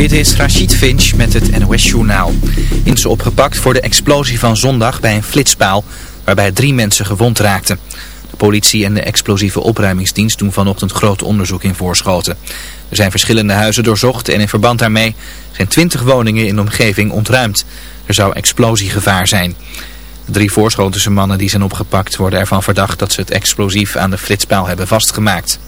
Dit is Rachid Finch met het NOS-journaal. In ze opgepakt voor de explosie van zondag bij een flitspaal, waarbij drie mensen gewond raakten. De politie en de explosieve opruimingsdienst doen vanochtend groot onderzoek in Voorschoten. Er zijn verschillende huizen doorzocht en in verband daarmee zijn twintig woningen in de omgeving ontruimd. Er zou explosiegevaar zijn. De drie Voorschotense mannen die zijn opgepakt worden ervan verdacht dat ze het explosief aan de flitspaal hebben vastgemaakt.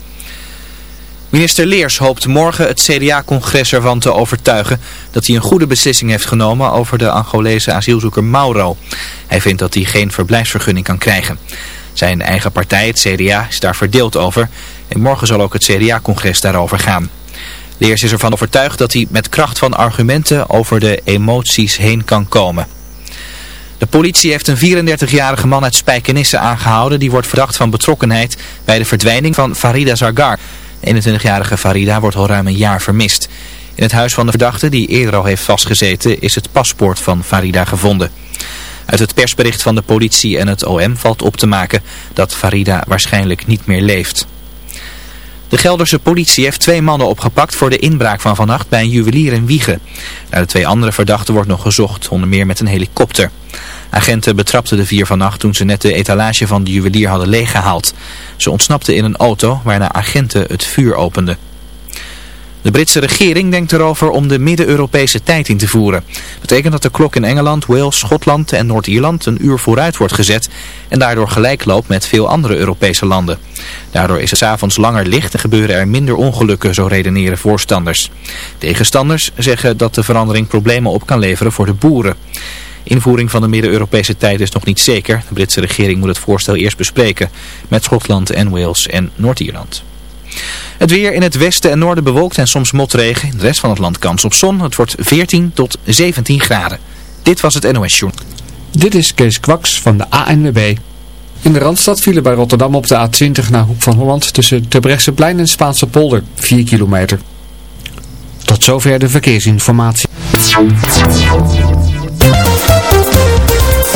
Minister Leers hoopt morgen het CDA-congres ervan te overtuigen dat hij een goede beslissing heeft genomen over de Angolese asielzoeker Mauro. Hij vindt dat hij geen verblijfsvergunning kan krijgen. Zijn eigen partij, het CDA, is daar verdeeld over en morgen zal ook het CDA-congres daarover gaan. Leers is ervan overtuigd dat hij met kracht van argumenten over de emoties heen kan komen. De politie heeft een 34-jarige man uit Spijkenisse aangehouden. Die wordt verdacht van betrokkenheid bij de verdwijning van Farida Zargar. 21-jarige Farida wordt al ruim een jaar vermist. In het huis van de verdachte, die eerder al heeft vastgezeten, is het paspoort van Farida gevonden. Uit het persbericht van de politie en het OM valt op te maken dat Farida waarschijnlijk niet meer leeft. De Gelderse politie heeft twee mannen opgepakt voor de inbraak van vannacht bij een juwelier in Wiegen. Naar de twee andere verdachten wordt nog gezocht, onder meer met een helikopter. Agenten betrapten de vier vannacht toen ze net de etalage van de juwelier hadden leeggehaald. Ze ontsnapten in een auto waarna agenten het vuur openden. De Britse regering denkt erover om de Midden-Europese tijd in te voeren. Betekent dat de klok in Engeland, Wales, Schotland en Noord-Ierland een uur vooruit wordt gezet en daardoor gelijk loopt met veel andere Europese landen. Daardoor is het s'avonds langer licht en gebeuren er minder ongelukken, zo redeneren voorstanders. Tegenstanders zeggen dat de verandering problemen op kan leveren voor de boeren. Invoering van de Midden-Europese tijd is nog niet zeker. De Britse regering moet het voorstel eerst bespreken met Schotland en Wales en Noord-Ierland. Het weer in het westen en noorden bewolkt en soms motregen. De rest van het land kans op zon. Het wordt 14 tot 17 graden. Dit was het NOS Journal. Dit is Kees Kwaks van de ANWB. In de Randstad vielen bij Rotterdam op de A20 naar Hoek van Holland tussen Terbrechtseplein en Spaanse polder 4 kilometer. Tot zover de verkeersinformatie.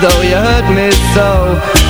though you hurt me so.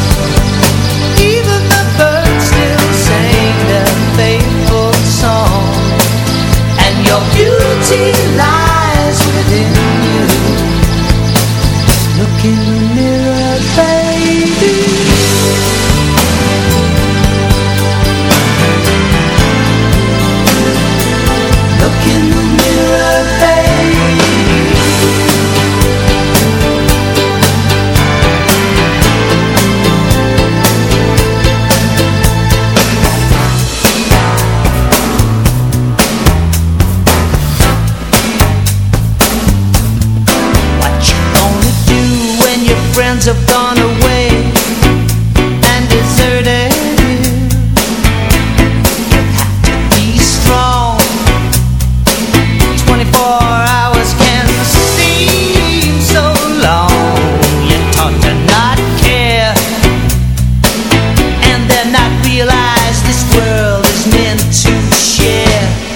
song. And your beauty lies within.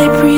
I breathe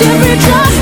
every time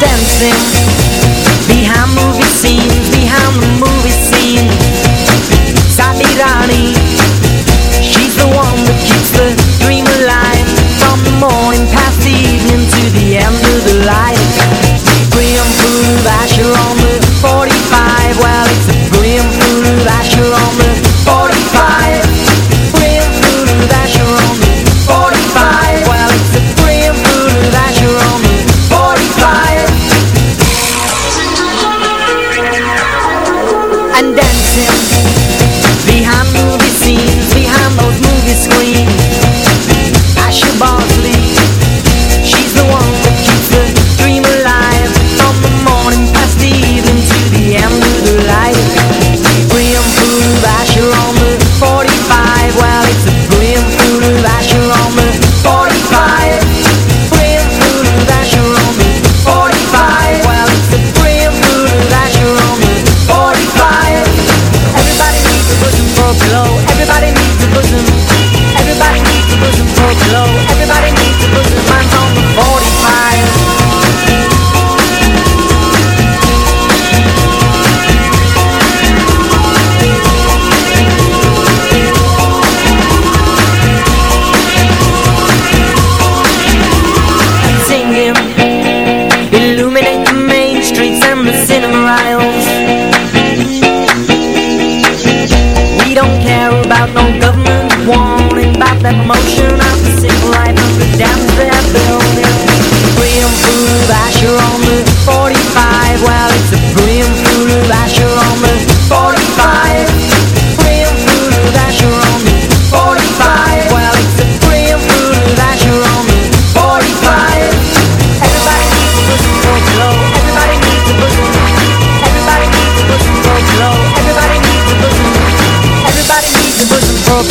dancing.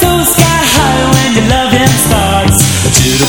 So sky high when your loving starts. To the